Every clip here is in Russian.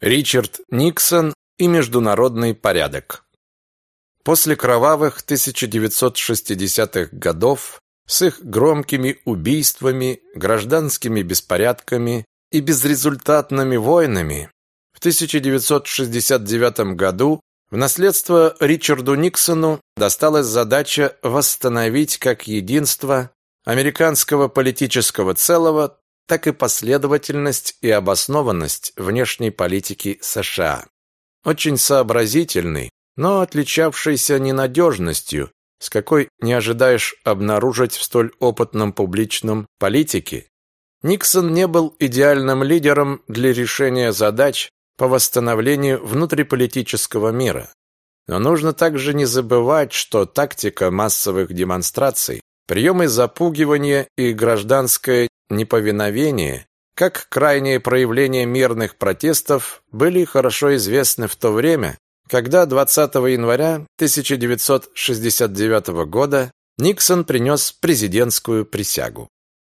Ричард Никсон и международный порядок. После кровавых 1960-х годов с их громкими убийствами, гражданскими беспорядками и безрезультатными войнами в 1969 году в наследство Ричарду Никсону досталась задача восстановить как единство американского политического целого, так и последовательность и обоснованность внешней политики США. Очень сообразительный, но отличавшийся ненадежностью, с какой не ожидаешь обнаружить в столь опытном публичном политике, Никсон не был идеальным лидером для решения задач по восстановлению внутриполитического мира. Но нужно также не забывать, что тактика массовых демонстраций, приемы запугивания и гражданское неповиновение, как крайние проявления мирных протестов, были хорошо известны в то время, когда 20 января 1969 года Никсон принес президентскую присягу.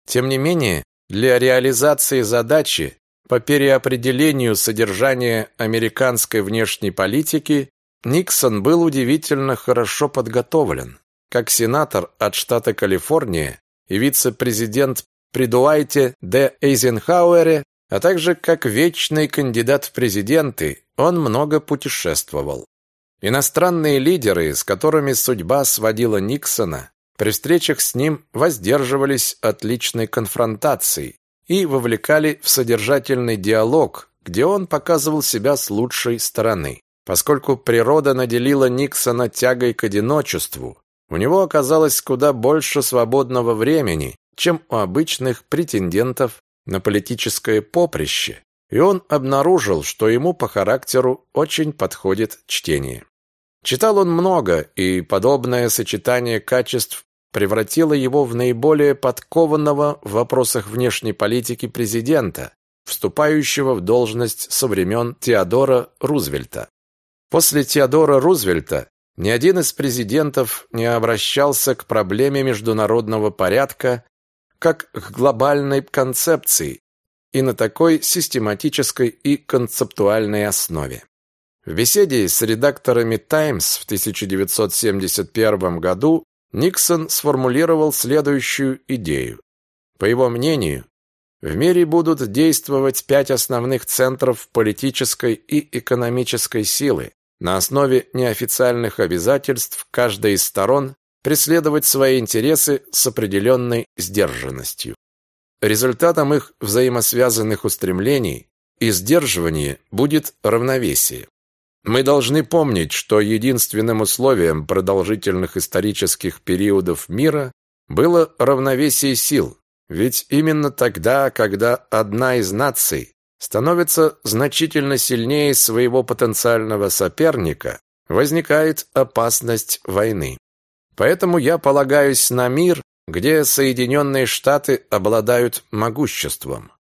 Тем не менее, для реализации задачи по переопределению содержания американской внешней политики Никсон был удивительно хорошо подготовлен. Как сенатор от штата Калифорния и вице-президент при Дуайте Д. Эйзенхауэре, а также как вечный кандидат в президенты, он много путешествовал. Иностранные лидеры, с которыми судьба сводила Никсона, при встречах с ним воздерживались от личной конфронтации и вовлекали в содержательный диалог, где он показывал себя с лучшей стороны. Поскольку природа наделила Никсона тягой к одиночеству, у него оказалось куда больше свободного времени, чем у обычных претендентов на политическое поприще, и он обнаружил, что ему по характеру очень подходит чтение. Читал он много, и подобное сочетание качеств превратило его в наиболее подкованного в вопросах внешней политики президента, вступающего в должность со времен Теодора Рузвельта. После Теодора Рузвельта ни один из президентов не обращался к проблеме международного порядка как к глобальной концепции и на такой систематической и концептуальной основе. В беседе с редакторами «Таймс» в 1971 году Никсон сформулировал следующую идею. По его мнению, в мире будут действовать пять основных центров политической и экономической силы на основе неофициальных обязательств каждой из сторон преследовать свои интересы с определенной сдержанностью. Результатом их взаимосвязанных устремлений и сдерживания будет равновесие. Мы должны помнить, что единственным условием продолжительных исторических периодов мира было равновесие сил, ведь именно тогда, когда одна из наций становится значительно сильнее своего потенциального соперника, возникает опасность войны. Поэтому я полагаюсь на мир, где Соединенные Штаты обладают могуществом.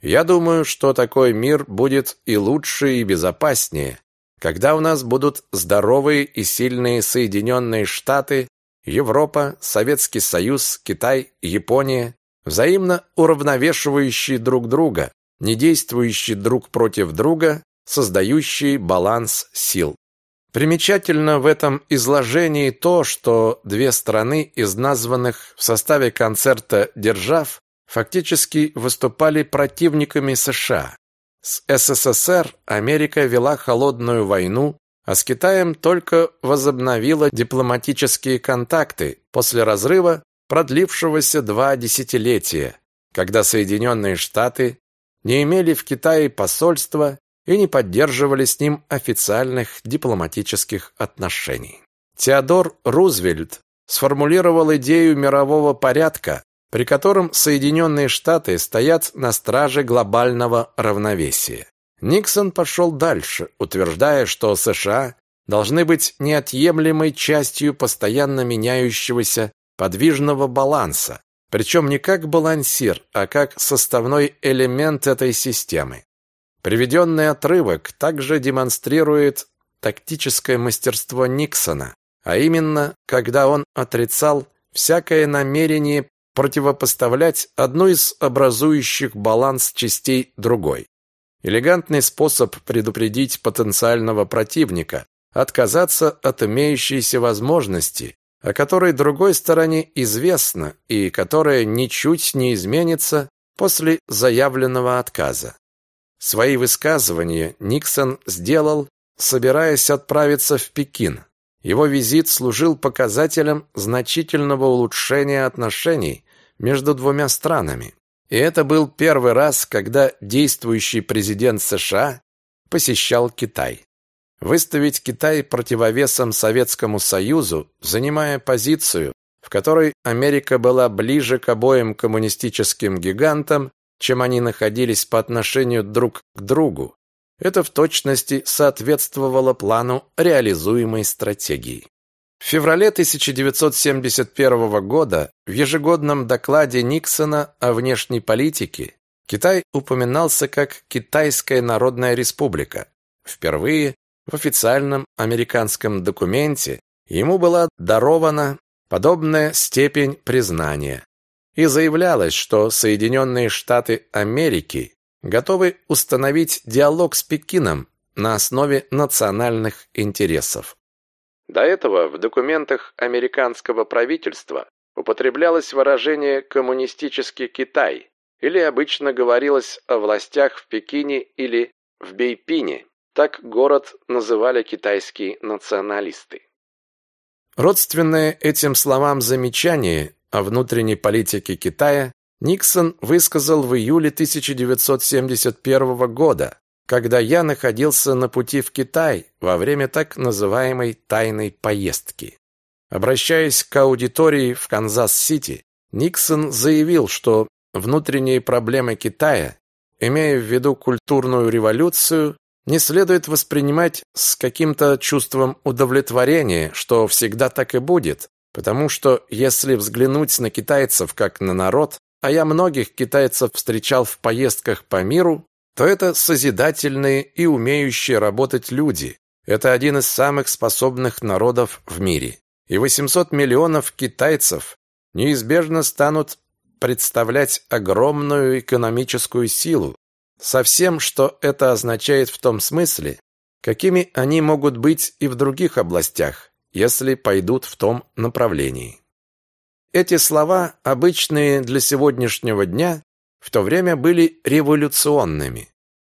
Я думаю, что такой мир будет и лучше, и безопаснее, когда у нас будут здоровые и сильные Соединенные Штаты, Европа, Советский Союз, Китай, Япония, взаимно уравновешивающие друг друга, не действующие друг против друга, создающие баланс сил. Примечательно в этом изложении то, что две страны из названных в составе концерта держав фактически выступали противниками США. С СССР Америка вела холодную войну, а с Китаем только возобновила дипломатические контакты после разрыва, продлившегося два десятилетия, когда Соединенные Штаты не имели в Китае посольства и не поддерживали с ним официальных дипломатических отношений. Теодор Рузвельт сформулировал идею мирового порядка, при котором Соединенные Штаты стоят на страже глобального равновесия. Никсон пошел дальше, утверждая, что США должны быть неотъемлемой частью постоянно меняющегося подвижного баланса, причем не как балансир, а как составной элемент этой системы. Приведенный отрывок также демонстрирует тактическое мастерство Никсона, а именно, когда он отрицал всякое намерение противопоставлять одну из образующих баланс частей другой. Элегантный способ предупредить потенциального противника, отказаться от имеющейся возможности, о которой другой стороне известно и которая ничуть не изменится после заявленного отказа. Свои высказывания Никсон сделал, собираясь отправиться в Пекин. Его визит служил показателем значительного улучшения отношений между двумя странами. И это был первый раз, когда действующий президент США посещал Китай. Выставить Китай противовесом Советскому Союзу, занимая позицию, в которой Америка была ближе к обоим коммунистическим гигантам, чем они находились по отношению друг к другу, это в точности соответствовало плану реализуемой стратегии. В феврале 1971 года в ежегодном докладе Никсона о внешней политике Китай упоминался как Китайская Народная Республика. Впервые в официальном американском документе ему была дарована подобная степень признания. И заявлялось, что Соединенные Штаты Америки готовы установить диалог с Пекином на основе национальных интересов. До этого в документах американского правительства употреблялось выражение «коммунистический Китай» или обычно говорилось о властях в Пекине или в Бейпине. Так город называли китайские националисты. Родственное этим словам замечание о внутренней политике Китая Никсон высказал в июле 1971 года, когда я находился на пути в Китай во время так называемой тайной поездки. Обращаясь к аудитории в Канзас-Сити, Никсон заявил, что внутренние проблемы Китая, имея в виду культурную революцию, не следует воспринимать с каким-то чувством удовлетворения, что всегда так и будет, потому что если взглянуть на китайцев как на народ, а я многих китайцев встречал в поездках по миру, то это созидательные и умеющие работать люди. Это один из самых способных народов в мире. И 800 миллионов китайцев неизбежно станут представлять огромную экономическую силу, со всем, что это означает в том смысле, какими они могут быть и в других областях, если пойдут в том направлении. Эти слова, обычные для сегодняшнего дня, в то время были революционными.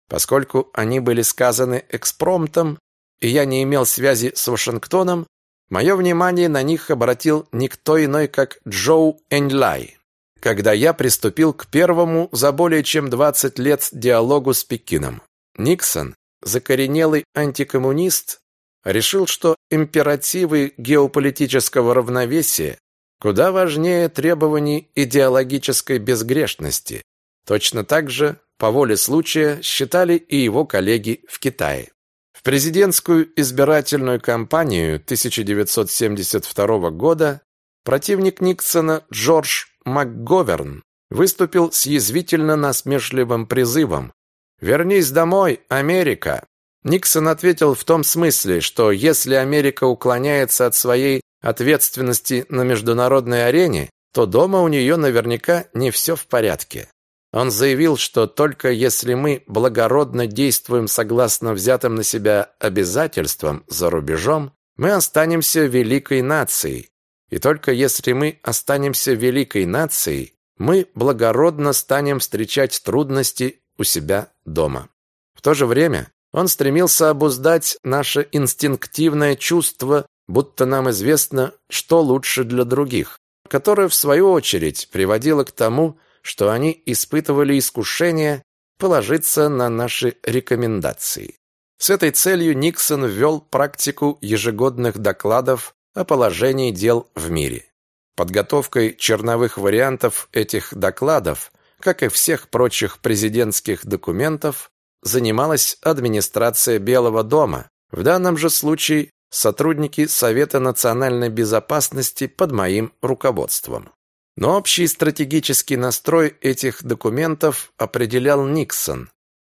Поскольку они были сказаны экспромтом, и я не имел связи с Вашингтоном, мое внимание на них обратил никто иной, как Джоу Эньлай, когда я приступил к первому за более чем 20 лет диалогу с Пекином. Никсон, закоренелый антикоммунист, решил, что императивы геополитического равновесия куда важнее требований идеологической безгрешности. Точно так же, по воле случая, считали и его коллеги в Китае. В президентскую избирательную кампанию 1972 года противник Никсона Джордж МакГоверн выступил с язвительно-насмешливым призывом «Вернись домой, Америка!». Никсон ответил в том смысле, что если Америка уклоняется от своей ответственности на международной арене, то дома у нее наверняка не все в порядке. Он заявил, что только если мы благородно действуем согласно взятым на себя обязательствам за рубежом, мы останемся великой нацией. И только если мы останемся великой нацией, мы благородно станем встречать трудности у себя дома. В то же время он стремился обуздать наше инстинктивное чувство будто нам известно, что лучше для других, которое, в свою очередь, приводило к тому, что они испытывали искушение положиться на наши рекомендации. С этой целью Никсон ввел практику ежегодных докладов о положении дел в мире. Подготовкой черновых вариантов этих докладов, как и всех прочих президентских документов, занималась администрация Белого дома, в данном же случае сотрудники Совета национальной безопасности под моим руководством. Но общий стратегический настрой этих документов определял Никсон,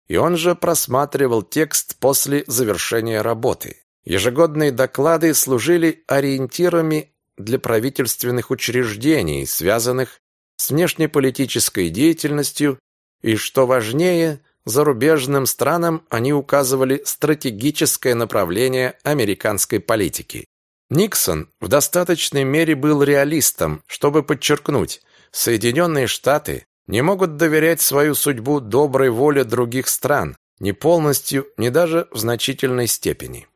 и он же просматривал текст после завершения работы. Ежегодные доклады служили ориентирами для правительственных учреждений, связанных с внешнеполитической деятельностью и, что важнее, зарубежным странам они указывали стратегическое направление американской политики. Никсон в достаточной мере был реалистом, чтобы подчеркнуть, Соединенные Штаты не могут доверять свою судьбу доброй воле других стран, не полностью, не даже в значительной степени.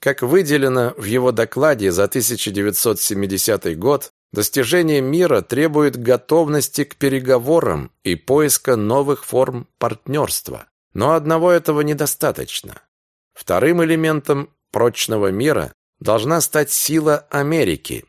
Как выделено в его докладе за 1970 год, достижение мира требует готовности к переговорам и поиска новых форм партнерства. Но одного этого недостаточно. Вторым элементом прочного мира должна стать сила Америки.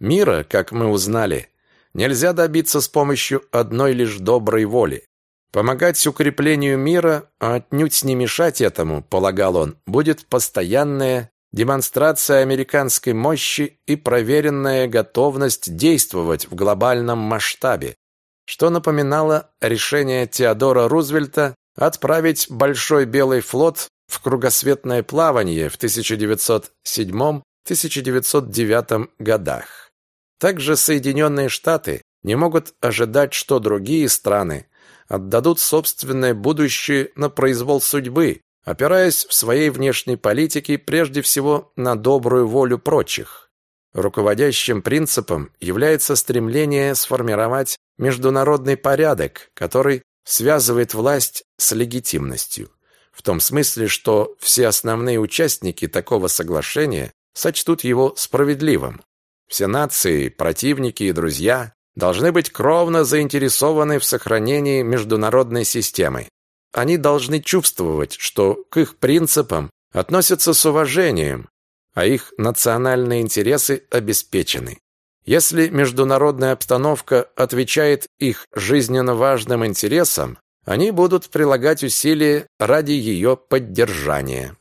Мира, как мы узнали, нельзя добиться с помощью одной лишь доброй воли. Помогать укреплению мира, а отнюдь не мешать этому, полагал он, будет постоянная демонстрация американской мощи и проверенная готовность действовать в глобальном масштабе, что напоминало решение Теодора Рузвельта отправить Большой Белый флот в кругосветное плавание в 1907-1909 годах. Также Соединенные Штаты не могут ожидать, что другие страны отдадут собственное будущее на произвол судьбы, опираясь в своей внешней политике прежде всего на добрую волю прочих. Руководящим принципом является стремление сформировать международный порядок, который связывает власть с легитимностью. В том смысле, что все основные участники такого соглашения сочтут его справедливым. Все нации, противники и друзья должны быть кровно заинтересованы в сохранении международной системы. Они должны чувствовать, что к их принципам относятся с уважением, а их национальные интересы обеспечены. Если международная обстановка отвечает их жизненно важным интересам, они будут прилагать усилия ради ее поддержания.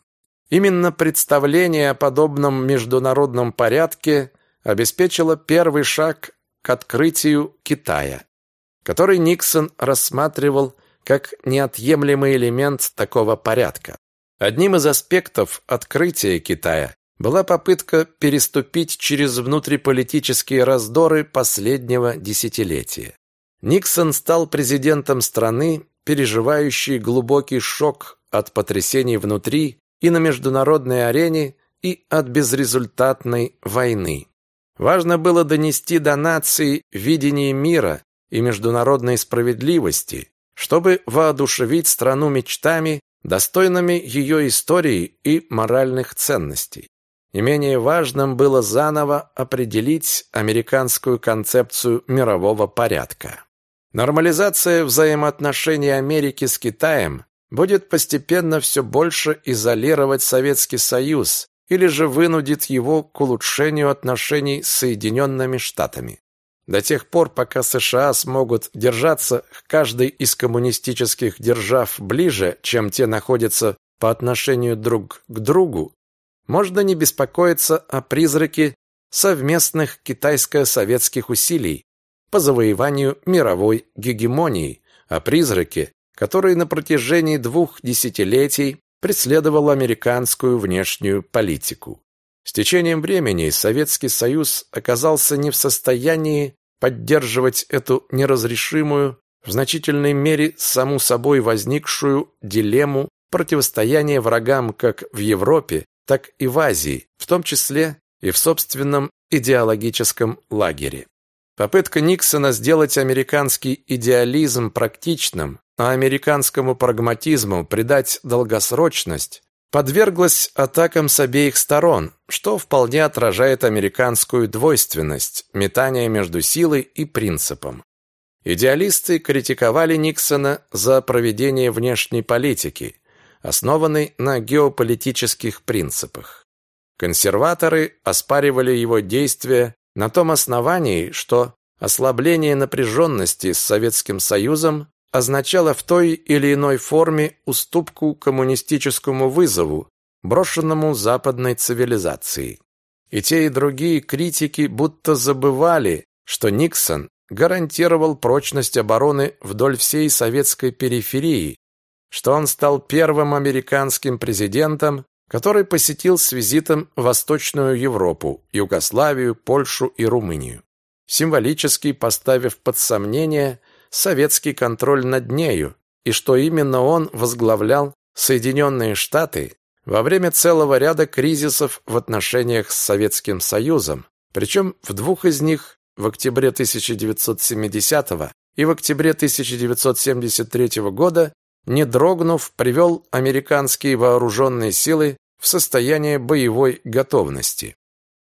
Именно представление о подобном международном порядке обеспечило первый шаг к открытию Китая, который Никсон рассматривал как неотъемлемый элемент такого порядка. Одним из аспектов открытия Китая была попытка переступить через внутриполитические раздоры последнего десятилетия. Никсон стал президентом страны, переживающей глубокий шок от потрясений внутри и на международной арене и от безрезультатной войны. Важно было донести до нации видение мира и международной справедливости, чтобы воодушевить страну мечтами, достойными ее истории и моральных ценностей. Не менее важным было заново определить американскую концепцию мирового порядка. Нормализация взаимоотношений Америки с Китаем будет постепенно все больше изолировать Советский Союз или же вынудит его к улучшению отношений с Соединенными Штатами. До тех пор, пока США смогут держаться к каждой из коммунистических держав ближе, чем те находятся по отношению друг к другу, можно не беспокоиться о призраке совместных китайско-советских усилий по завоеванию мировой гегемонии, о призраке, который на протяжении двух десятилетий преследовал американскую внешнюю политику. С течением времени Советский Союз оказался не в состоянии поддерживать эту неразрешимую, в значительной мере саму собой возникшую дилемму противостояния врагам как в Европе, так и в Азии, в том числе и в собственном идеологическом лагере. Попытка Никсона сделать американский идеализм практичным, а американскому прагматизму придать долгосрочность, подверглась атакам с обеих сторон, что вполне отражает американскую двойственность, метание между силой и принципом. Идеалисты критиковали Никсона за проведение внешней политики, основанной на геополитических принципах. Консерваторы оспаривали его действия на том основании, что ослабление напряженности с Советским Союзом означало в той или иной форме уступку коммунистическому вызову, брошенному западной цивилизацией. И те, и другие критики будто забывали, что Никсон гарантировал прочность обороны вдоль всей советской периферии, что он стал первым американским президентом, который посетил с визитом Восточную Европу, Югославию, Польшу и Румынию, символически поставив под сомнение советский контроль над нею, и что именно он возглавлял Соединенные Штаты во время целого ряда кризисов в отношениях с Советским Союзом, причем в двух из них в октябре 1970 и в октябре 1973 года, не дрогнув, привел американские вооруженные силы в состояние боевой готовности.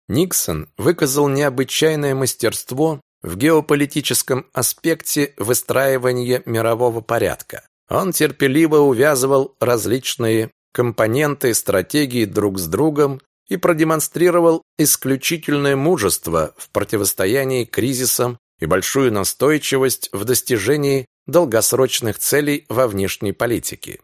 Никсон выказал необычайное мастерство в геополитическом аспекте выстраивания мирового порядка. Он терпеливо увязывал различные компоненты стратегии друг с другом и продемонстрировал исключительное мужество в противостоянии кризисам и большую настойчивость в достижении долгосрочных целей во внешней политике.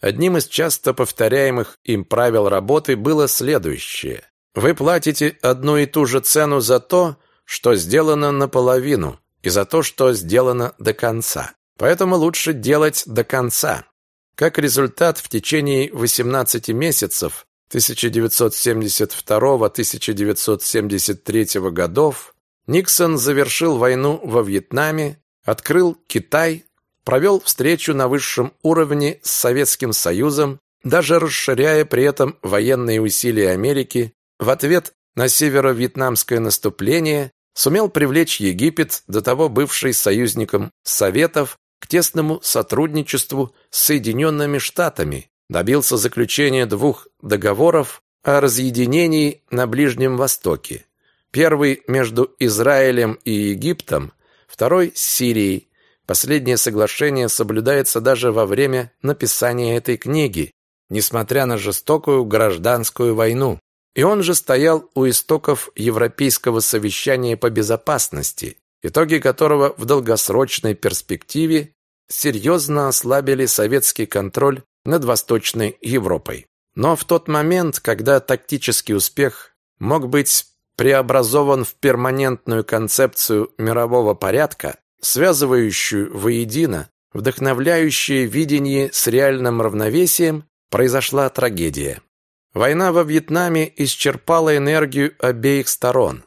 Одним из часто повторяемых им правил работы было следующее. Вы платите одну и ту же цену за то, что сделано наполовину, и за то, что сделано до конца. Поэтому лучше делать до конца. Как результат, в течение 18 месяцев 1972-1973 годов Никсон завершил войну во Вьетнаме, открыл Китай, провел встречу на высшем уровне с Советским Союзом, даже расширяя при этом военные усилия Америки в ответ на северо-вьетнамское наступление, сумел привлечь Египет, до того бывший союзником Советов, к тесному сотрудничеству с Соединенными Штатами, добился заключения двух договоров о разъединении на Ближнем Востоке. Первый между Израилем и Египтом, второй с Сирией. Последнее соглашение соблюдается даже во время написания этой книги, несмотря на жестокую гражданскую войну. И он же стоял у истоков Европейского совещания по безопасности, итоги которого в долгосрочной перспективе серьезно ослабили советский контроль над Восточной Европой. Но в тот момент, когда тактический успех мог быть преобразован в перманентную концепцию мирового порядка, связывающую воедино вдохновляющее видение с реальным равновесием, произошла трагедия. Война во Вьетнаме исчерпала энергию обеих сторон.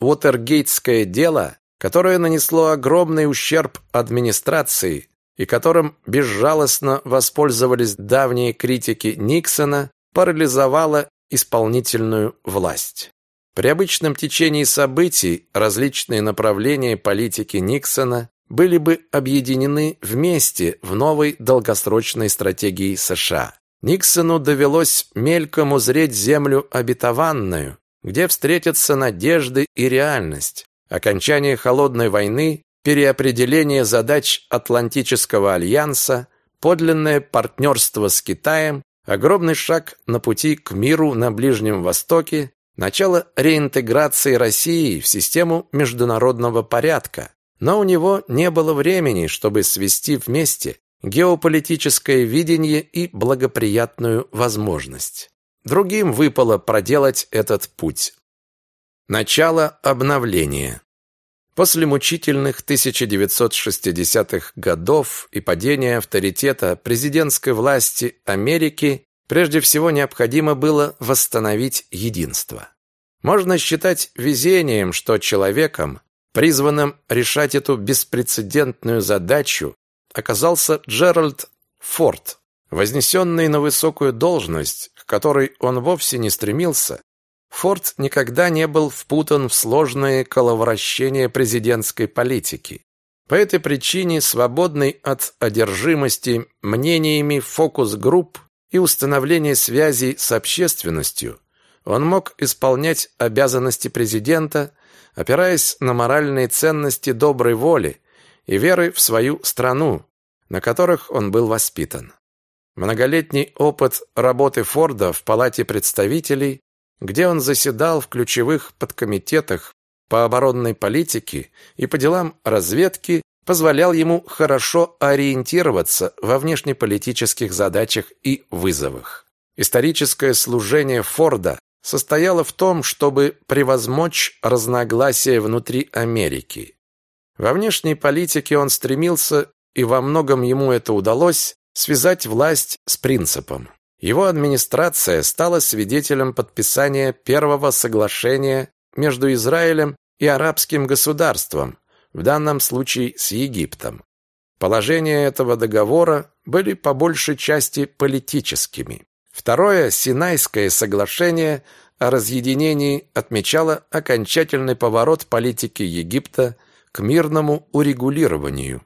Уотергейтское дело, которое нанесло огромный ущерб администрации, и которым безжалостно воспользовались давние критики Никсона, парализовало исполнительную власть. При обычном течении событий различные направления политики Никсона были бы объединены вместе в новой долгосрочной стратегии США. Никсону довелось мельком узреть землю обетованную, где встретятся надежды и реальность. Окончание холодной войны переопределение задач Атлантического альянса, подлинное партнерство с Китаем, огромный шаг на пути к миру на Ближнем Востоке, начало реинтеграции России в систему международного порядка. Но у него не было времени, чтобы свести вместе геополитическое видение и благоприятную возможность. Другим выпало проделать этот путь. Начало обновления. После мучительных 1960-х годов и падения авторитета президентской власти Америки прежде всего необходимо было восстановить единство. Можно считать везением, что человеком, призванным решать эту беспрецедентную задачу, оказался Джеральд Форд, вознесенный на высокую должность, к которой он вовсе не стремился, Форд никогда не был впутан в сложные коловращения президентской политики. По этой причине, свободный от одержимости мнениями фокус-групп и установления связей с общественностью, он мог исполнять обязанности президента, опираясь на моральные ценности доброй воли и веры в свою страну, на которых он был воспитан. Многолетний опыт работы Форда в Палате представителей где он заседал в ключевых подкомитетах по оборонной политике и по делам разведки, позволял ему хорошо ориентироваться во внешнеполитических задачах и вызовах. Историческое служение Форда состояло в том, чтобы превозмочь разногласия внутри Америки. Во внешней политике он стремился, и во многом ему это удалось, связать власть с принципом. Его администрация стала свидетелем подписания первого соглашения между Израилем и арабским государством, в данном случае с Египтом. Положения этого договора были по большей части политическими. Второе Синайское соглашение о разъединении отмечало окончательный поворот политики Египта к мирному урегулированию.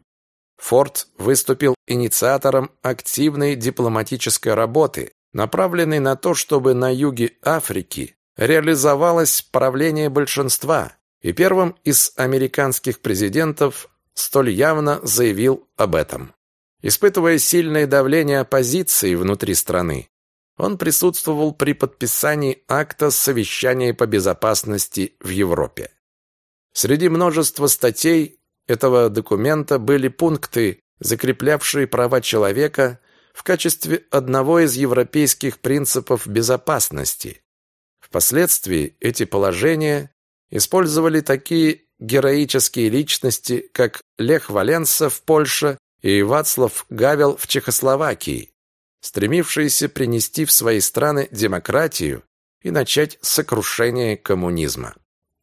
Форд выступил инициатором активной дипломатической работы, направленной на то, чтобы на юге Африки реализовалось правление большинства, и первым из американских президентов столь явно заявил об этом. Испытывая сильное давление оппозиции внутри страны, он присутствовал при подписании акта совещания по безопасности в Европе. Среди множества статей этого документа были пункты, закреплявшие права человека в качестве одного из европейских принципов безопасности. Впоследствии эти положения использовали такие героические личности, как Лех Валенса в Польше и Вацлав Гавел в Чехословакии, стремившиеся принести в свои страны демократию и начать сокрушение коммунизма.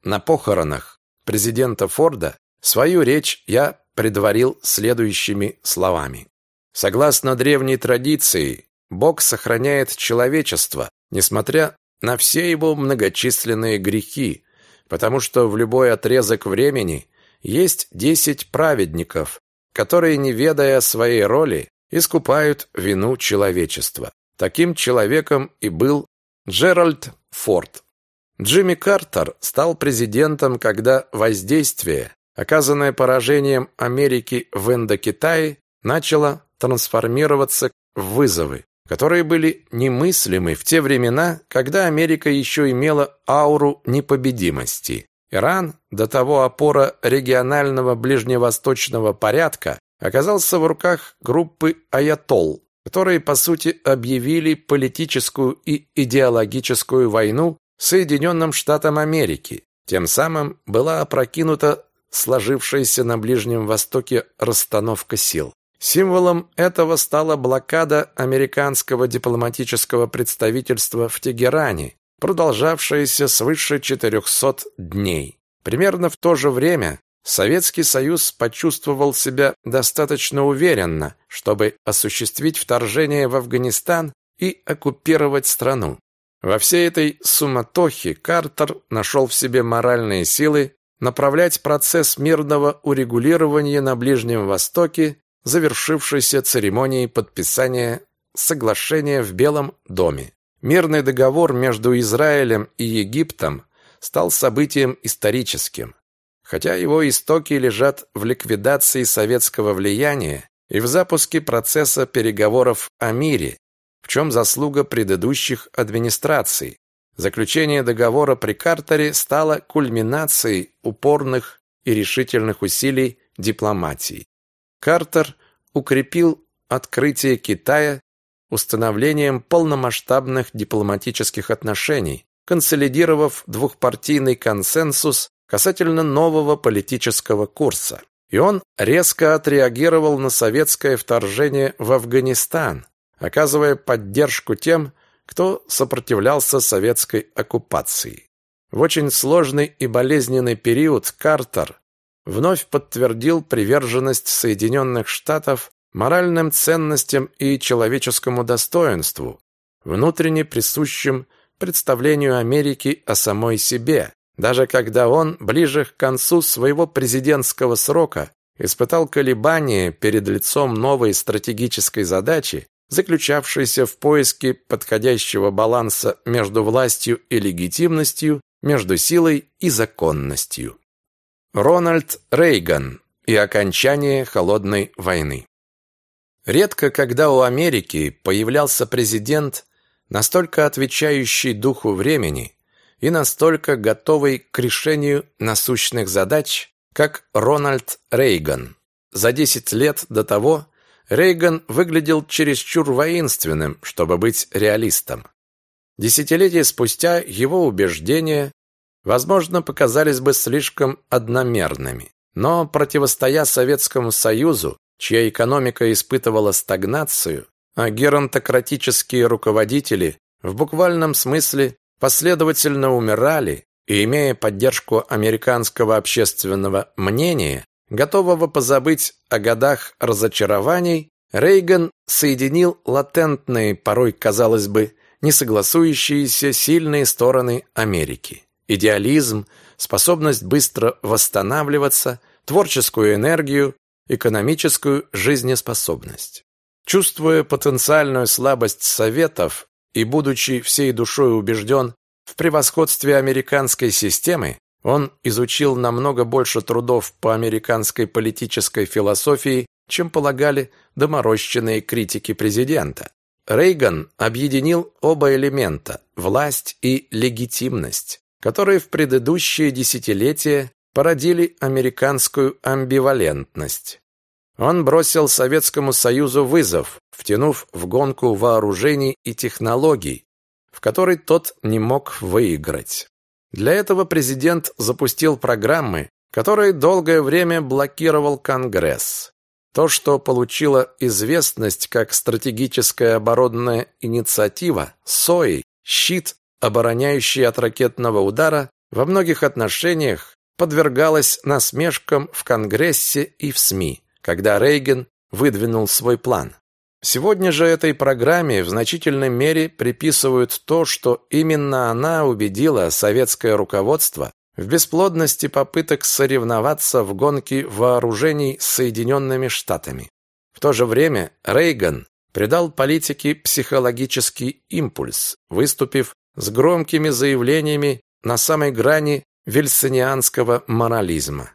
На похоронах президента Форда свою речь я предварил следующими словами. Согласно древней традиции, Бог сохраняет человечество, несмотря на все его многочисленные грехи, потому что в любой отрезок времени есть десять праведников, которые, не ведая своей роли, искупают вину человечества. Таким человеком и был Джеральд Форд. Джимми Картер стал президентом, когда воздействие, оказанное поражением Америки в Индокитае, начало трансформироваться в вызовы, которые были немыслимы в те времена, когда Америка еще имела ауру непобедимости. Иран, до того опора регионального ближневосточного порядка, оказался в руках группы аятолл, которые, по сути, объявили политическую и идеологическую войну Соединенным Штатам Америки. Тем самым была опрокинута сложившаяся на Ближнем Востоке расстановка сил. Символом этого стала блокада американского дипломатического представительства в Тегеране, продолжавшаяся свыше 400 дней. Примерно в то же время Советский Союз почувствовал себя достаточно уверенно, чтобы осуществить вторжение в Афганистан и оккупировать страну. Во всей этой суматохе Картер нашел в себе моральные силы направлять процесс мирного урегулирования на Ближнем Востоке, завершившийся церемонией подписания соглашения в Белом доме. Мирный договор между Израилем и Египтом стал событием историческим хотя его истоки лежат в ликвидации советского влияния и в запуске процесса переговоров о мире, в чем заслуга предыдущих администраций. Заключение договора при Картере стало кульминацией упорных и решительных усилий дипломатии. Картер укрепил открытие Китая установлением полномасштабных дипломатических отношений, консолидировав двухпартийный консенсус касательно нового политического курса. И он резко отреагировал на советское вторжение в Афганистан, оказывая поддержку тем, кто сопротивлялся советской оккупации. В очень сложный и болезненный период Картер вновь подтвердил приверженность Соединенных Штатов моральным ценностям и человеческому достоинству, внутренне присущим представлению Америки о самой себе, даже когда он, ближе к концу своего президентского срока, испытал колебания перед лицом новой стратегической задачи, заключавшейся в поиске подходящего баланса между властью и легитимностью, между силой и законностью. Рональд Рейган и окончание холодной войны. Редко когда у Америки появлялся президент, настолько отвечающий духу времени, и настолько готовый к решению насущных задач, как Рональд Рейган. За 10 лет до того Рейган выглядел чересчур воинственным, чтобы быть реалистом. Десятилетия спустя его убеждения, возможно, показались бы слишком одномерными. Но противостоя Советскому Союзу, чья экономика испытывала стагнацию, а геронтократические руководители в буквальном смысле последовательно умирали, и, имея поддержку американского общественного мнения, готового позабыть о годах разочарований, Рейган соединил латентные, порой, казалось бы, несогласующиеся сильные стороны Америки. Идеализм, способность быстро восстанавливаться, творческую энергию, экономическую жизнеспособность. Чувствуя потенциальную слабость Советов и будучи всей душой убежден в превосходстве американской системы, он изучил намного больше трудов по американской политической философии, чем полагали доморощенные критики президента. Рейган объединил оба элемента – власть и легитимность, которые в предыдущие десятилетия породили американскую амбивалентность. Он бросил Советскому Союзу вызов, втянув в гонку вооружений и технологий, в которой тот не мог выиграть. Для этого президент запустил программы, которые долгое время блокировал Конгресс. То, что получило известность как стратегическая оборонная инициатива СОИ, щит, обороняющий от ракетного удара, во многих отношениях подвергалось насмешкам в Конгрессе и в СМИ, когда Рейган выдвинул свой план. Сегодня же этой программе в значительной мере приписывают то, что именно она убедила советское руководство в бесплодности попыток соревноваться в гонке вооружений с Соединенными Штатами. В то же время Рейган придал политике психологический импульс, выступив с громкими заявлениями на самой грани вильсонианского морализма.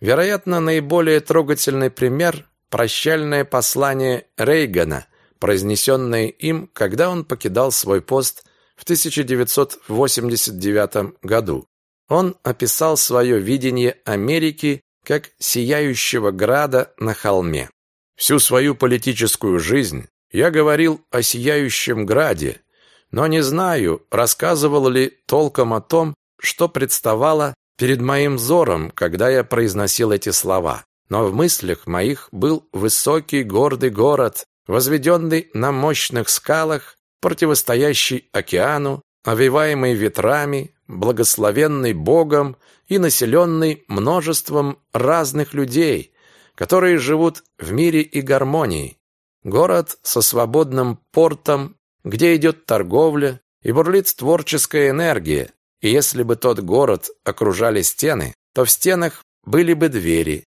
Вероятно, наиболее трогательный пример – прощальное послание Рейгана, произнесенное им, когда он покидал свой пост в 1989 году. Он описал свое видение Америки как сияющего града на холме. Всю свою политическую жизнь я говорил о сияющем граде, но не знаю, рассказывал ли толком о том, что представало перед моим взором, когда я произносил эти слова. Но в мыслях моих был высокий гордый город, возведенный на мощных скалах, противостоящий океану, овиваемый ветрами, благословенный Богом и населенный множеством разных людей, которые живут в мире и гармонии. Город со свободным портом, где идет торговля и бурлит творческая энергия, и если бы тот город окружали стены, то в стенах были бы двери,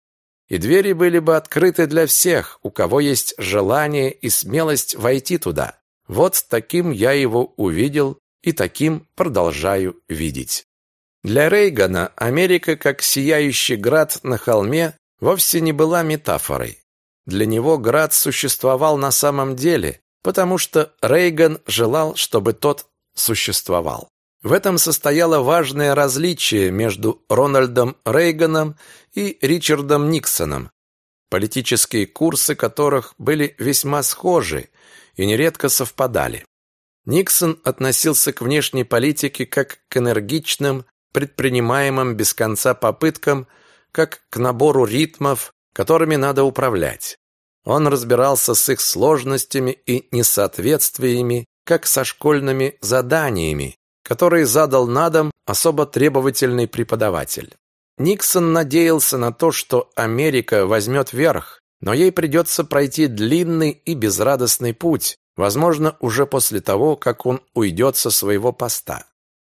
и двери были бы открыты для всех, у кого есть желание и смелость войти туда. Вот таким я его увидел и таким продолжаю видеть. Для Рейгана Америка как сияющий град на холме вовсе не была метафорой. Для него град существовал на самом деле, потому что Рейган желал, чтобы тот существовал. В этом состояло важное различие между Рональдом Рейганом и Ричардом Никсоном, политические курсы которых были весьма схожи и нередко совпадали. Никсон относился к внешней политике как к энергичным, предпринимаемым без конца попыткам, как к набору ритмов, которыми надо управлять. Он разбирался с их сложностями и несоответствиями, как со школьными заданиями, который задал на дом особо требовательный преподаватель. Никсон надеялся на то, что Америка возьмет верх, но ей придется пройти длинный и безрадостный путь, возможно, уже после того, как он уйдет со своего поста.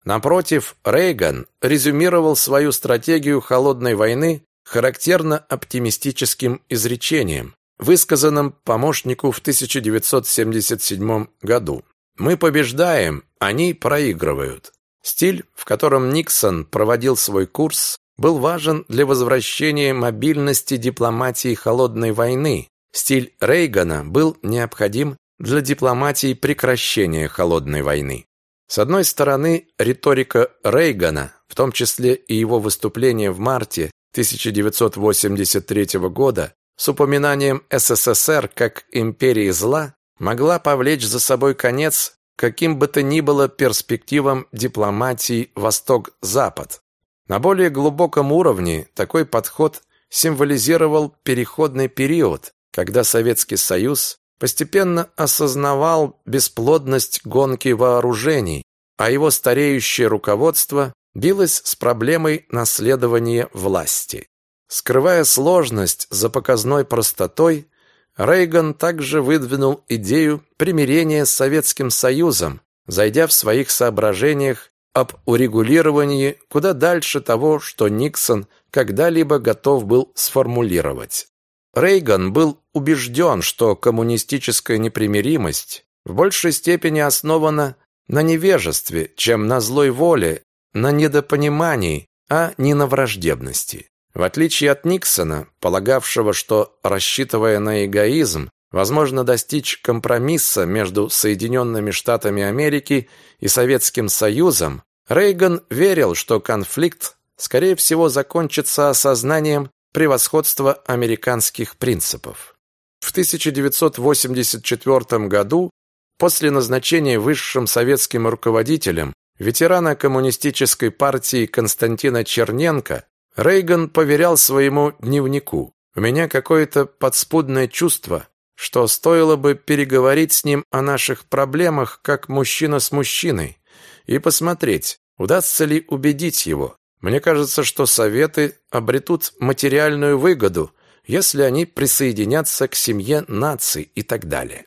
Напротив, Рейган резюмировал свою стратегию холодной войны характерно оптимистическим изречением, высказанным помощнику в 1977 году. Мы побеждаем, они проигрывают. Стиль, в котором Никсон проводил свой курс, был важен для возвращения мобильности дипломатии холодной войны. Стиль Рейгана был необходим для дипломатии прекращения холодной войны. С одной стороны, риторика Рейгана, в том числе и его выступление в марте 1983 года с упоминанием СССР как империи зла, могла повлечь за собой конец каким бы то ни было перспективам дипломатии Восток-Запад. На более глубоком уровне такой подход символизировал переходный период, когда Советский Союз постепенно осознавал бесплодность гонки вооружений, а его стареющее руководство билось с проблемой наследования власти. Скрывая сложность за показной простотой, Рейган также выдвинул идею примирения с Советским Союзом, зайдя в своих соображениях об урегулировании куда дальше того, что Никсон когда-либо готов был сформулировать. Рейган был убежден, что коммунистическая непримиримость в большей степени основана на невежестве, чем на злой воле, на недопонимании, а не на враждебности. В отличие от Никсона, полагавшего, что, рассчитывая на эгоизм, возможно достичь компромисса между Соединенными Штатами Америки и Советским Союзом, Рейган верил, что конфликт, скорее всего, закончится осознанием превосходства американских принципов. В 1984 году, после назначения высшим советским руководителем ветерана коммунистической партии Константина Черненко, Рейган поверял своему дневнику. «У меня какое-то подспудное чувство, что стоило бы переговорить с ним о наших проблемах, как мужчина с мужчиной, и посмотреть, удастся ли убедить его. Мне кажется, что советы обретут материальную выгоду, если они присоединятся к семье наций и так далее.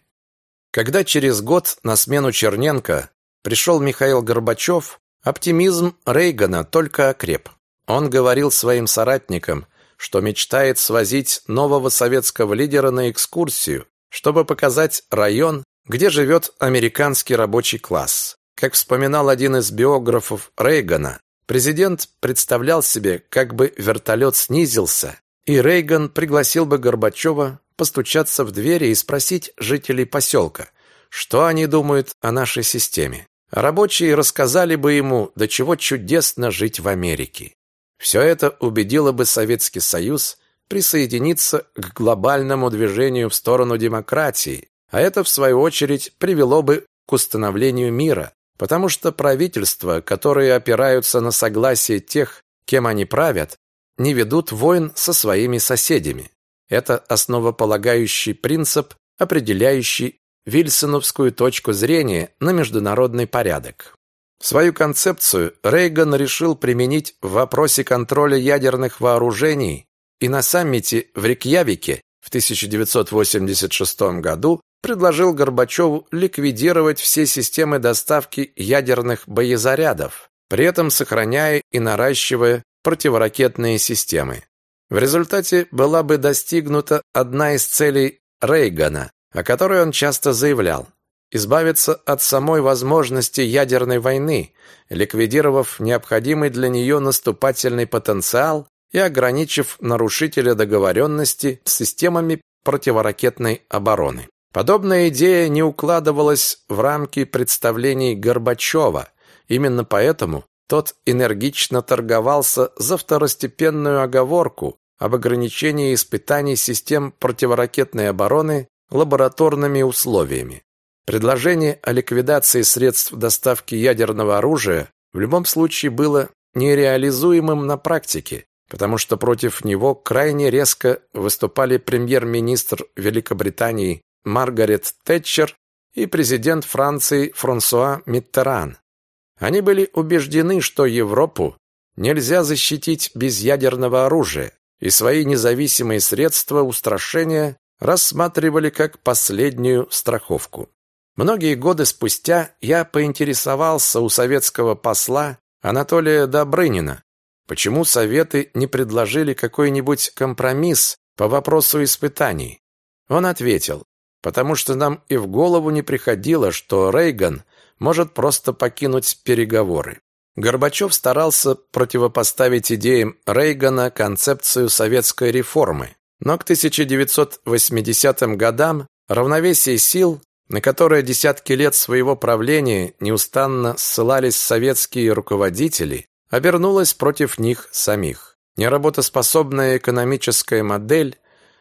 Когда через год на смену Черненко пришел Михаил Горбачев, оптимизм Рейгана только окреп. Он говорил своим соратникам, что мечтает свозить нового советского лидера на экскурсию, чтобы показать район, где живет американский рабочий класс. Как вспоминал один из биографов Рейгана, президент представлял себе, как бы вертолет снизился, и Рейган пригласил бы Горбачева постучаться в двери и спросить жителей поселка, что они думают о нашей системе. Рабочие рассказали бы ему, до чего чудесно жить в Америке. Все это убедило бы Советский Союз присоединиться к глобальному движению в сторону демократии, а это, в свою очередь, привело бы к установлению мира, потому что правительства, которые опираются на согласие тех, кем они правят, не ведут войн со своими соседями. Это основополагающий принцип, определяющий вильсоновскую точку зрения на международный порядок. Свою концепцию Рейган решил применить в вопросе контроля ядерных вооружений и на саммите в Рейкьявике в 1986 году предложил Горбачеву ликвидировать все системы доставки ядерных боезарядов, при этом сохраняя и наращивая противоракетные системы. В результате была бы достигнута одна из целей Рейгана, о которой он часто заявлял избавиться от самой возможности ядерной войны, ликвидировав необходимый для нее наступательный потенциал и ограничив нарушителя договоренности с системами противоракетной обороны. Подобная идея не укладывалась в рамки представлений Горбачева. Именно поэтому тот энергично торговался за второстепенную оговорку об ограничении испытаний систем противоракетной обороны лабораторными условиями. Предложение о ликвидации средств доставки ядерного оружия в любом случае было нереализуемым на практике, потому что против него крайне резко выступали премьер-министр Великобритании Маргарет Тэтчер и президент Франции Франсуа Миттеран. Они были убеждены, что Европу нельзя защитить без ядерного оружия, и свои независимые средства устрашения рассматривали как последнюю страховку. Многие годы спустя я поинтересовался у советского посла Анатолия Добрынина, почему Советы не предложили какой-нибудь компромисс по вопросу испытаний. Он ответил, потому что нам и в голову не приходило, что Рейган может просто покинуть переговоры. Горбачев старался противопоставить идеям Рейгана концепцию советской реформы, но к 1980 годам равновесие сил на которое десятки лет своего правления неустанно ссылались советские руководители, обернулась против них самих. Неработоспособная экономическая модель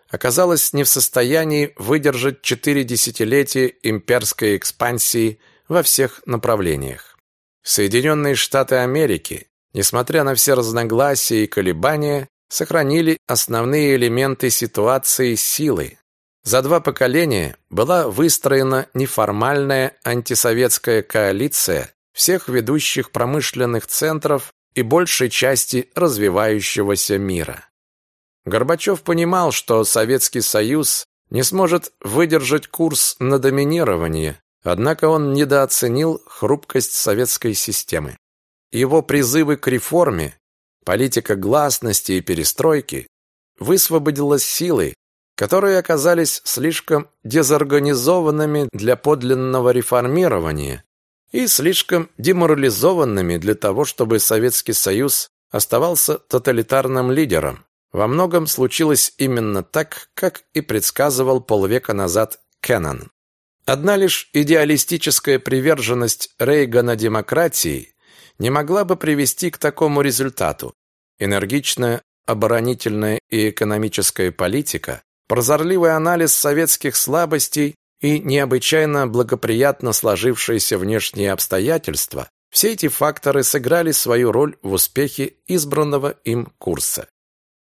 оказалась не в состоянии выдержать четыре десятилетия имперской экспансии во всех направлениях. Соединенные Штаты Америки, несмотря на все разногласия и колебания, сохранили основные элементы ситуации силы, за два поколения была выстроена неформальная антисоветская коалиция всех ведущих промышленных центров и большей части развивающегося мира. Горбачев понимал, что Советский Союз не сможет выдержать курс на доминирование, однако он недооценил хрупкость советской системы. Его призывы к реформе, политика гласности и перестройки высвободила силы, которые оказались слишком дезорганизованными для подлинного реформирования и слишком деморализованными для того, чтобы Советский Союз оставался тоталитарным лидером. Во многом случилось именно так, как и предсказывал полвека назад Кеннон. Одна лишь идеалистическая приверженность Рейгана демократии не могла бы привести к такому результату. Энергичная оборонительная и экономическая политика, прозорливый анализ советских слабостей и необычайно благоприятно сложившиеся внешние обстоятельства все эти факторы сыграли свою роль в успехе избранного им курса.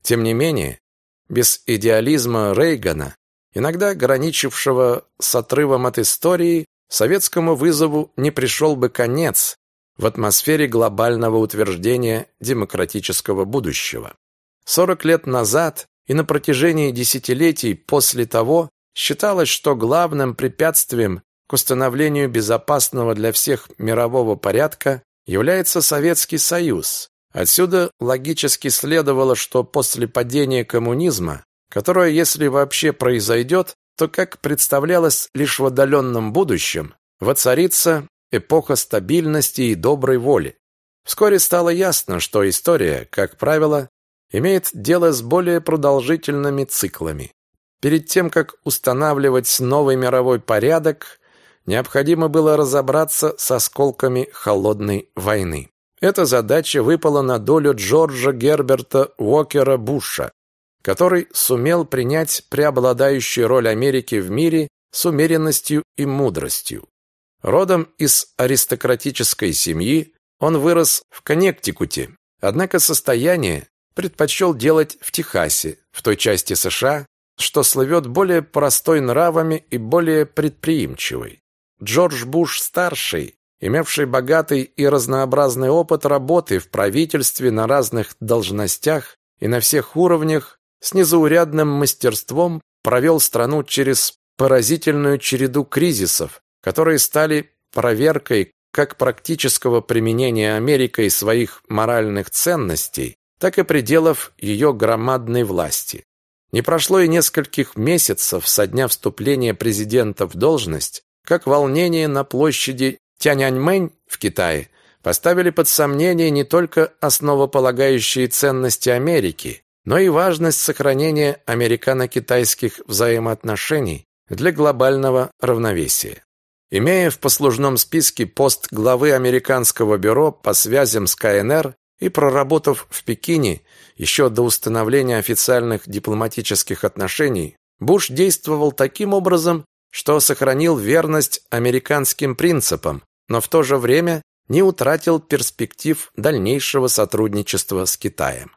Тем не менее, без идеализма Рейгана, иногда граничившего с отрывом от истории, советскому вызову не пришел бы конец в атмосфере глобального утверждения демократического будущего. 40 лет назад и на протяжении десятилетий после того считалось, что главным препятствием к установлению безопасного для всех мирового порядка является Советский Союз. Отсюда логически следовало, что после падения коммунизма, которое, если вообще произойдет, то, как представлялось лишь в отдаленном будущем, воцарится эпоха стабильности и доброй воли. Вскоре стало ясно, что история, как правило, имеет дело с более продолжительными циклами. Перед тем, как устанавливать новый мировой порядок, необходимо было разобраться с осколками холодной войны. Эта задача выпала на долю Джорджа Герберта Уокера Буша, который сумел принять преобладающую роль Америки в мире с умеренностью и мудростью. Родом из аристократической семьи, он вырос в Коннектикуте, однако состояние предпочел делать в Техасе, в той части США, что слывет более простой нравами и более предприимчивой. Джордж Буш-старший, имевший богатый и разнообразный опыт работы в правительстве на разных должностях и на всех уровнях, с незаурядным мастерством провел страну через поразительную череду кризисов, которые стали проверкой как практического применения Америкой своих моральных ценностей, так и пределов ее громадной власти. Не прошло и нескольких месяцев со дня вступления президента в должность, как волнение на площади Тяньаньмэнь в Китае поставили под сомнение не только основополагающие ценности Америки, но и важность сохранения американо-китайских взаимоотношений для глобального равновесия. Имея в послужном списке пост главы американского бюро по связям с КНР, и проработав в Пекине еще до установления официальных дипломатических отношений, Буш действовал таким образом, что сохранил верность американским принципам, но в то же время не утратил перспектив дальнейшего сотрудничества с Китаем.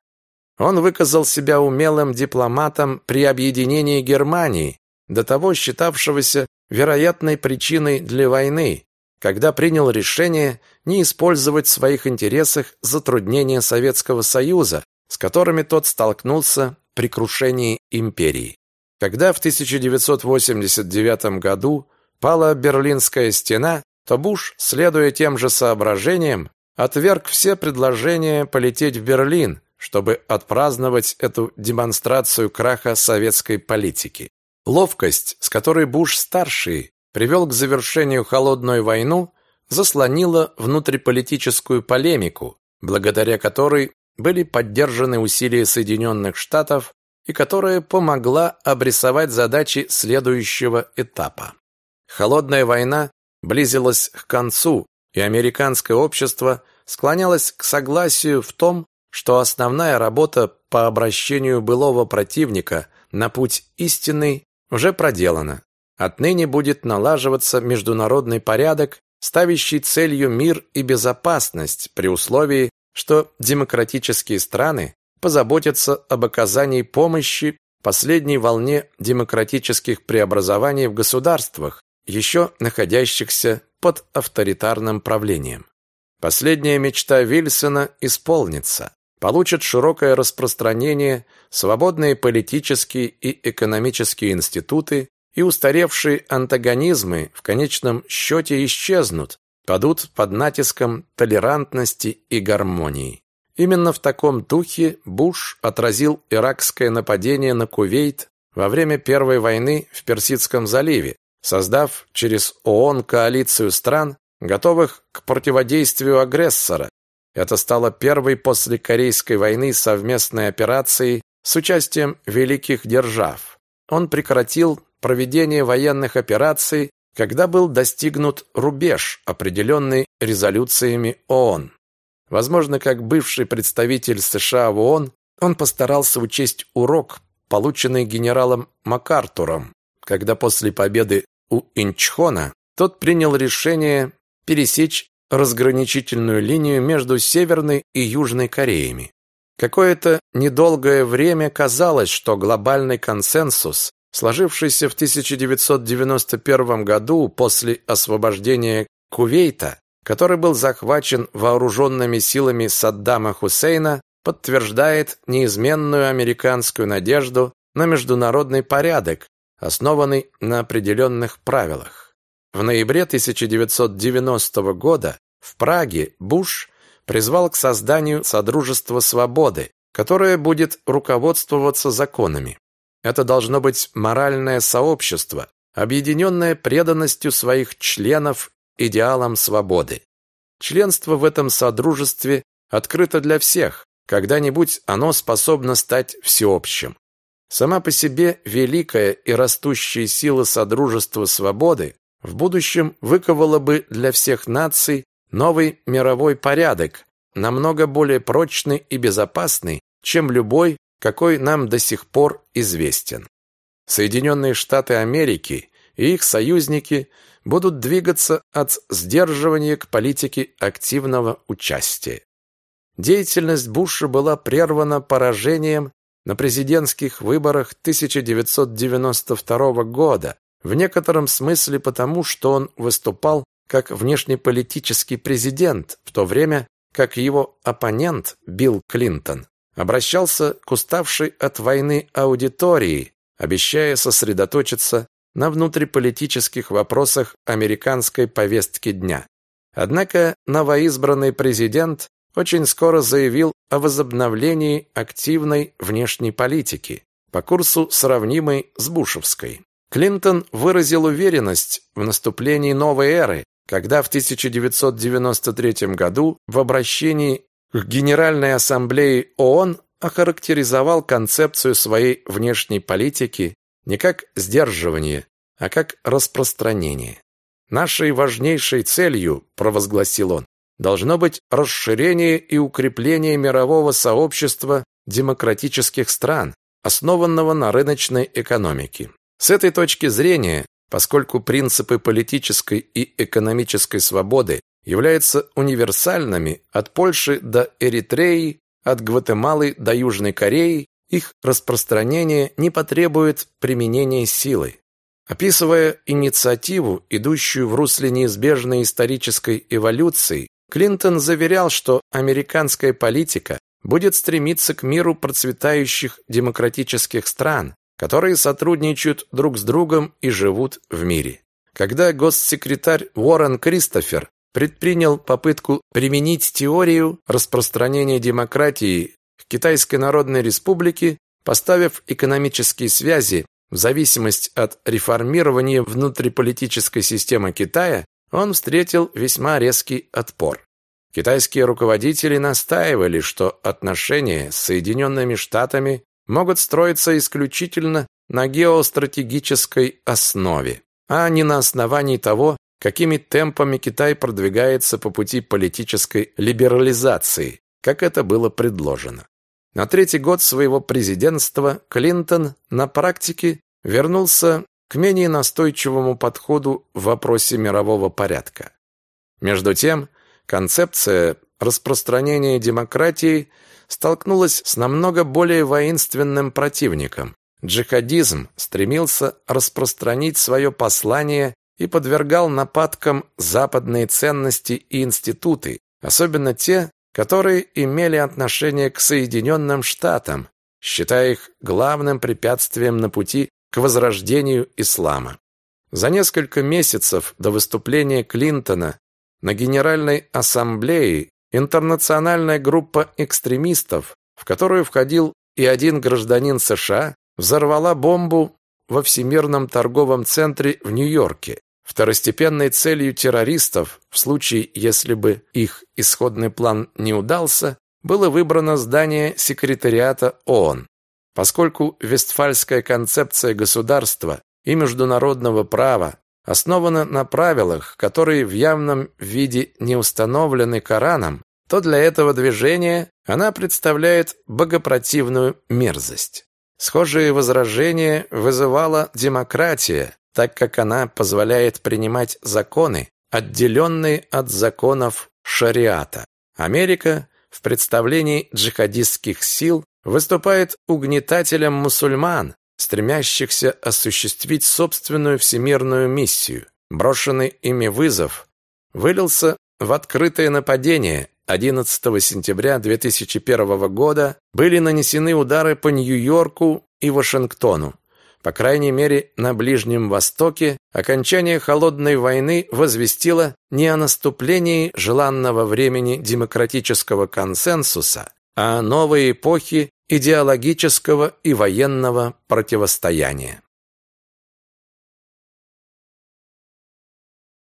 Он выказал себя умелым дипломатом при объединении Германии, до того считавшегося вероятной причиной для войны, когда принял решение не использовать в своих интересах затруднения Советского Союза, с которыми тот столкнулся при крушении империи. Когда в 1989 году пала Берлинская стена, то Буш, следуя тем же соображениям, отверг все предложения полететь в Берлин, чтобы отпраздновать эту демонстрацию краха советской политики. Ловкость, с которой Буш-старший привел к завершению холодную войну, заслонила внутриполитическую полемику, благодаря которой были поддержаны усилия Соединенных Штатов и которая помогла обрисовать задачи следующего этапа. Холодная война близилась к концу, и американское общество склонялось к согласию в том, что основная работа по обращению былого противника на путь истинный уже проделана. Отныне будет налаживаться международный порядок, ставящий целью мир и безопасность при условии, что демократические страны позаботятся об оказании помощи последней волне демократических преобразований в государствах, еще находящихся под авторитарным правлением. Последняя мечта Вильсона исполнится. получат широкое распространение свободные политические и экономические институты, и устаревшие антагонизмы в конечном счете исчезнут, падут под натиском толерантности и гармонии. Именно в таком духе Буш отразил иракское нападение на Кувейт во время Первой войны в Персидском заливе, создав через ООН коалицию стран, готовых к противодействию агрессора. Это стало первой после Корейской войны совместной операцией с участием великих держав. Он прекратил проведение военных операций, когда был достигнут рубеж, определенный резолюциями ООН. Возможно, как бывший представитель США в ООН, он постарался учесть урок, полученный генералом МакАртуром, когда после победы у Инчхона тот принял решение пересечь разграничительную линию между Северной и Южной Кореями. Какое-то недолгое время казалось, что глобальный консенсус, сложившийся в 1991 году после освобождения Кувейта, который был захвачен вооруженными силами Саддама Хусейна, подтверждает неизменную американскую надежду на международный порядок, основанный на определенных правилах. В ноябре 1990 года в Праге Буш призвал к созданию Содружества Свободы, которое будет руководствоваться законами. Это должно быть моральное сообщество, объединенное преданностью своих членов идеалам свободы. Членство в этом содружестве открыто для всех, когда-нибудь оно способно стать всеобщим. Сама по себе великая и растущая сила Содружества Свободы в будущем выковала бы для всех наций новый мировой порядок, намного более прочный и безопасный, чем любой, какой нам до сих пор известен. Соединенные Штаты Америки и их союзники будут двигаться от сдерживания к политике активного участия. Деятельность Буша была прервана поражением на президентских выборах 1992 года, в некотором смысле потому, что он выступал как внешнеполитический президент, в то время как его оппонент Билл Клинтон обращался к уставшей от войны аудитории, обещая сосредоточиться на внутриполитических вопросах американской повестки дня. Однако новоизбранный президент очень скоро заявил о возобновлении активной внешней политики по курсу, сравнимой с Бушевской. Клинтон выразил уверенность в наступлении новой эры, когда в 1993 году в обращении к Генеральной Ассамблее ООН охарактеризовал концепцию своей внешней политики не как сдерживание, а как распространение. Нашей важнейшей целью, провозгласил он, должно быть расширение и укрепление мирового сообщества демократических стран, основанного на рыночной экономике. С этой точки зрения, поскольку принципы политической и экономической свободы являются универсальными от Польши до Эритреи, от Гватемалы до Южной Кореи, их распространение не потребует применения силы. Описывая инициативу, идущую в русле неизбежной исторической эволюции, Клинтон заверял, что американская политика будет стремиться к миру процветающих демократических стран, которые сотрудничают друг с другом и живут в мире. Когда госсекретарь Уоррен Кристофер предпринял попытку применить теорию распространения демократии в Китайской Народной Республике, поставив экономические связи в зависимость от реформирования внутриполитической системы Китая, он встретил весьма резкий отпор. Китайские руководители настаивали, что отношения с Соединенными Штатами могут строиться исключительно на геостратегической основе, а не на основании того, какими темпами Китай продвигается по пути политической либерализации, как это было предложено. На третий год своего президентства Клинтон на практике вернулся к менее настойчивому подходу в вопросе мирового порядка. Между тем, концепция распространения демократии столкнулась с намного более воинственным противником. Джихадизм стремился распространить свое послание и подвергал нападкам западные ценности и институты, особенно те, которые имели отношение к Соединенным Штатам, считая их главным препятствием на пути к возрождению ислама. За несколько месяцев до выступления Клинтона на Генеральной Ассамблее интернациональная группа экстремистов, в которую входил и один гражданин США, взорвала бомбу во Всемирном торговом центре в Нью-Йорке. Второстепенной целью террористов, в случае, если бы их исходный план не удался, было выбрано здание секретариата ООН. Поскольку Вестфальская концепция государства и международного права основана на правилах, которые в явном виде не установлены Кораном, то для этого движения она представляет богопротивную мерзость. Схожие возражения вызывала демократия, так как она позволяет принимать законы, отделенные от законов шариата. Америка в представлении джихадистских сил выступает угнетателем мусульман, стремящихся осуществить собственную всемирную миссию. Брошенный ими вызов вылился в открытое нападение 11 сентября 2001 года были нанесены удары по Нью-Йорку и Вашингтону. По крайней мере, на Ближнем Востоке окончание холодной войны возвестило не о наступлении желанного времени демократического консенсуса, а о новой эпохе идеологического и военного противостояния.